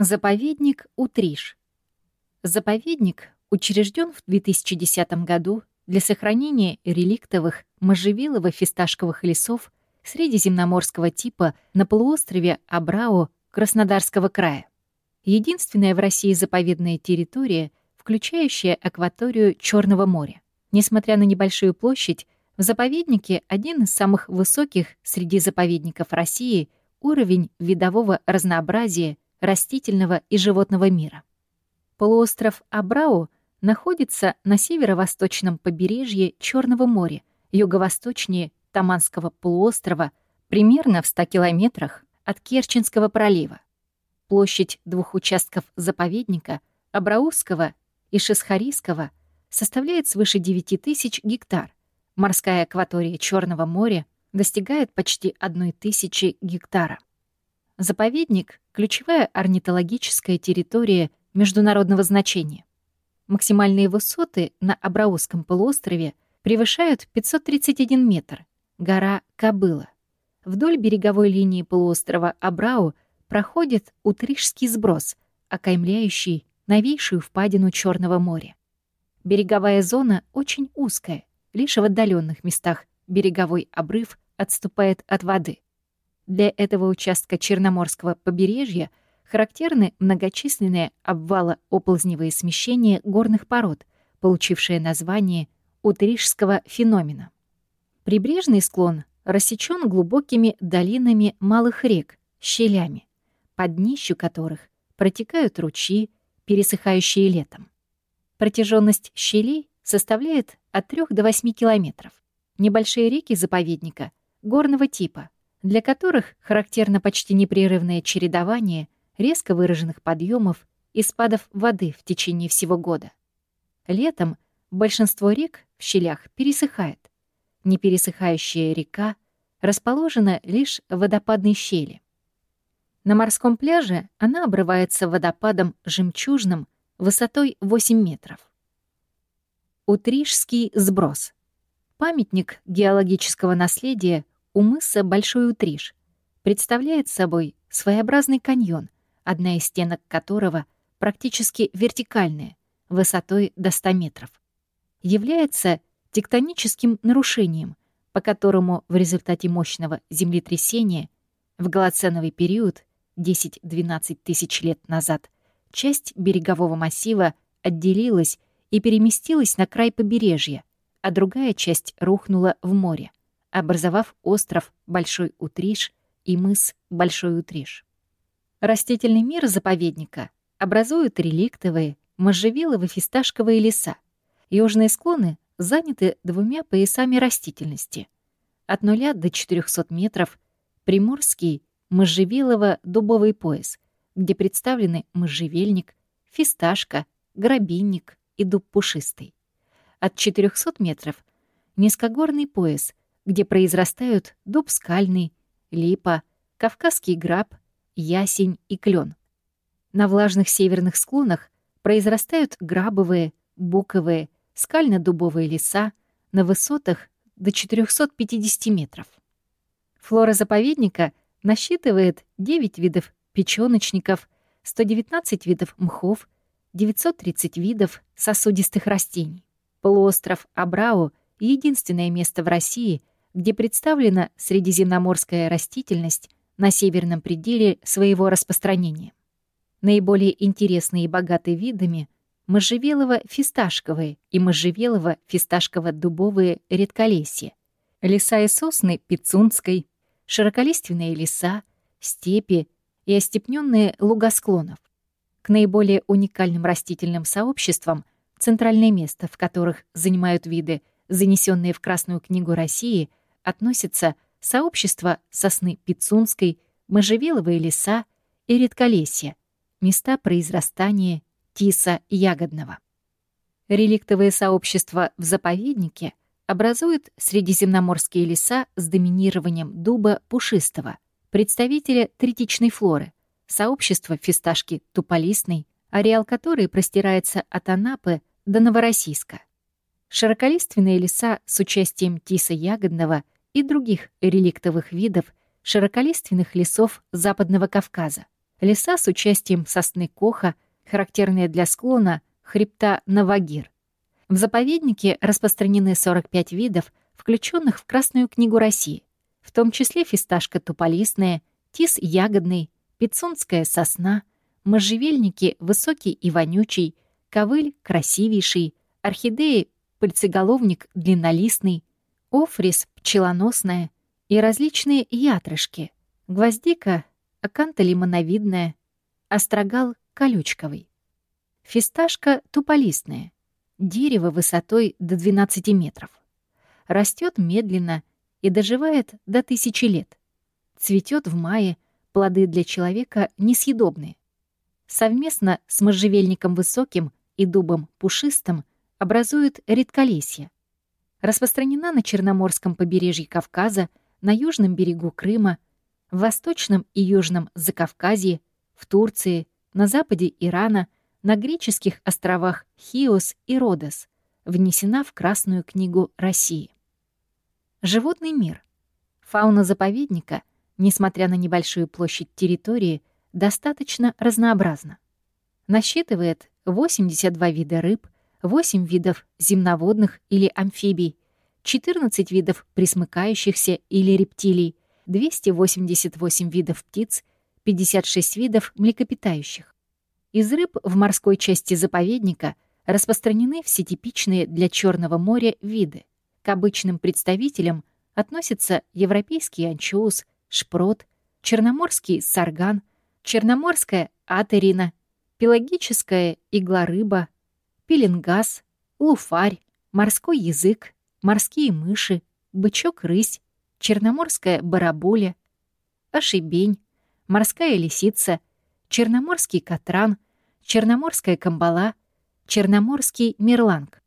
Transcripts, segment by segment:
Заповедник Утриш. Заповедник учрежден в 2010 году для сохранения реликтовых можжевелово-фисташковых лесов средиземноморского типа на полуострове Абрао Краснодарского края. Единственная в России заповедная территория, включающая акваторию Черного моря. Несмотря на небольшую площадь, в заповеднике один из самых высоких среди заповедников России уровень видового разнообразия растительного и животного мира. Полуостров Абрау находится на северо-восточном побережье Черного моря, юго-восточнее Таманского полуострова, примерно в 100 километрах от Керченского пролива. Площадь двух участков заповедника, Абраусского и Шисхарийского, составляет свыше 9 тысяч гектар. Морская акватория Черного моря достигает почти 1 тысячи гектара. Заповедник — ключевая орнитологическая территория международного значения. Максимальные высоты на Абраусском полуострове превышают 531 метр, гора Кобыла. Вдоль береговой линии полуострова Абрау проходит Утрижский сброс, окаймляющий новейшую впадину Черного моря. Береговая зона очень узкая, лишь в отдаленных местах береговой обрыв отступает от воды. Для этого участка Черноморского побережья характерны многочисленные обвало-оползневые смещения горных пород, получившие название Утрижского феномена. Прибрежный склон рассечен глубокими долинами малых рек, щелями, под днищу которых протекают ручьи, пересыхающие летом. Протяженность щелей составляет от 3 до 8 километров. Небольшие реки заповедника горного типа, для которых характерно почти непрерывное чередование резко выраженных подъемов и спадов воды в течение всего года. Летом большинство рек в щелях пересыхает. Непересыхающая река расположена лишь в водопадной щели. На морском пляже она обрывается водопадом жемчужным высотой 8 метров. Утрижский сброс — Памятник геологического наследия у мыса Большой Утриж представляет собой своеобразный каньон, одна из стенок которого практически вертикальная, высотой до 100 метров. Является тектоническим нарушением, по которому в результате мощного землетрясения в голоценовый период 10-12 тысяч лет назад часть берегового массива отделилась и переместилась на край побережья, а другая часть рухнула в море, образовав остров Большой Утриш и мыс Большой Утриш. Растительный мир заповедника образуют реликтовые, можжевеловые фисташковые леса. Южные склоны заняты двумя поясами растительности. От 0 до 400 метров — приморский можжевелово-дубовый пояс, где представлены можжевельник, фисташка, грабинник и дуб пушистый от 400 метров — низкогорный пояс, где произрастают дуб скальный, липа, кавказский граб, ясень и клен. На влажных северных склонах произрастают грабовые, буковые, скально-дубовые леса на высотах до 450 метров. Флора заповедника насчитывает 9 видов печёночников, 119 видов мхов, 930 видов сосудистых растений. Полуостров Абрау — единственное место в России, где представлена средиземноморская растительность на северном пределе своего распространения. Наиболее интересные и богатые видами — можжевелово-фисташковые и можжевелово-фисташково-дубовые редколесья, леса и сосны Пицунской, широколиственные леса, степи и остепненные луга склонов. К наиболее уникальным растительным сообществам — Центральное место, в которых занимают виды, занесенные в Красную книгу России, относятся сообщества сосны Пицунской, можжевеловые леса и редколесья, места произрастания тиса ягодного. Реликтовые сообщества в заповеднике образуют средиземноморские леса с доминированием дуба пушистого, представителя третичной флоры, сообщество фисташки туполистной, ареал которой простирается от Анапы до Новороссийска. Широколиственные леса с участием тиса ягодного и других реликтовых видов широколиственных лесов Западного Кавказа. Леса с участием сосны Коха, характерные для склона хребта Навагир. В заповеднике распространены 45 видов, включенных в Красную книгу России, в том числе фисташка туполистная, тис ягодный, пицунская сосна, можжевельники высокий и вонючий, ковыль красивейший, орхидеи пыльцеголовник длиннолистный, офрис пчелоносная и различные ятрышки, гвоздика аканта лимоновидная, острогал колючковый. Фисташка туполистная, дерево высотой до 12 метров. Растет медленно и доживает до тысячи лет. Цветет в мае, плоды для человека несъедобные. Совместно с можжевельником высоким и дубом пушистым образует редколесье. Распространена на Черноморском побережье Кавказа, на южном берегу Крыма, в восточном и южном Закавказье, в Турции, на западе Ирана, на греческих островах Хиос и Родос, внесена в Красную книгу России. Животный мир. Фауна заповедника, несмотря на небольшую площадь территории, достаточно разнообразна. Насчитывает 82 вида рыб, 8 видов земноводных или амфибий, 14 видов присмыкающихся или рептилий, 288 видов птиц, 56 видов млекопитающих. Из рыб в морской части заповедника распространены все типичные для Черного моря виды. К обычным представителям относятся европейский анчоус, шпрот, черноморский сарган, черноморская атерина, пелагическая иглорыба, пеленгаз, луфарь, морской язык, морские мыши, бычок-рысь, черноморская бараболя, ошибень, морская лисица, черноморский катран, черноморская камбала, черноморский мерланг.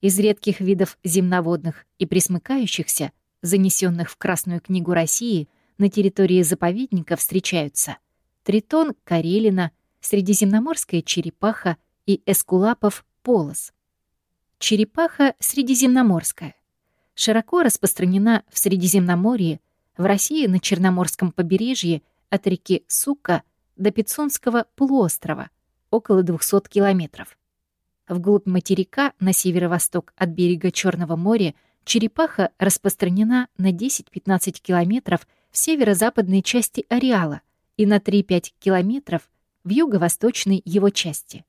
Из редких видов земноводных и присмыкающихся, занесенных в Красную книгу России, на территории заповедника встречаются тритон карелина, средиземноморская черепаха и эскулапов полос. Черепаха средиземноморская. Широко распространена в Средиземноморье, в России на Черноморском побережье от реки Сука до Пицунского полуострова, около 200 километров. Вглубь материка на северо-восток от берега Черного моря черепаха распространена на 10-15 километров в северо-западной части ареала и на 3-5 километров в юго-восточной его части.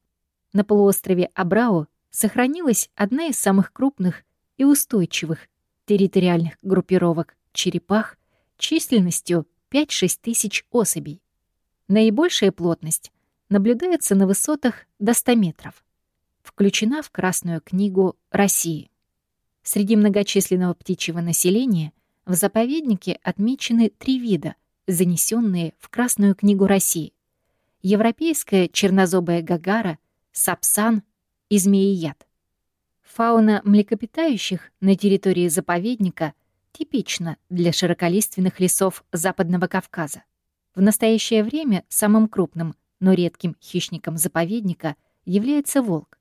На полуострове Абрау сохранилась одна из самых крупных и устойчивых территориальных группировок черепах численностью 5-6 тысяч особей. Наибольшая плотность наблюдается на высотах до 100 метров. Включена в Красную книгу России. Среди многочисленного птичьего населения в заповеднике отмечены три вида, занесенные в Красную книгу России. Европейская чернозобая гагара, сапсан и змеияд. Фауна млекопитающих на территории заповедника типична для широколиственных лесов Западного Кавказа. В настоящее время самым крупным, но редким хищником заповедника является волк.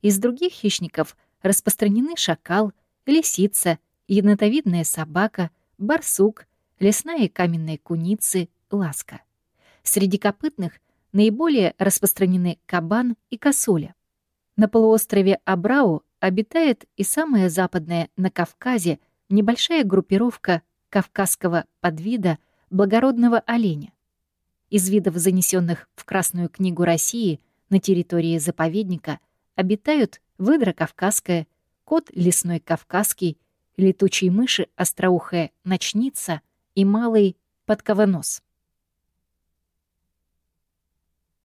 Из других хищников распространены шакал, лисица, енотовидная собака, барсук, лесная и каменная куницы, ласка. Среди копытных наиболее распространены кабан и косуля. На полуострове Абрау обитает и самая западная на Кавказе небольшая группировка кавказского подвида благородного оленя. Из видов, занесенных в Красную книгу России на территории заповедника, обитают выдра кавказская, кот лесной кавказский, летучие мыши остроухая ночница и малый подковонос.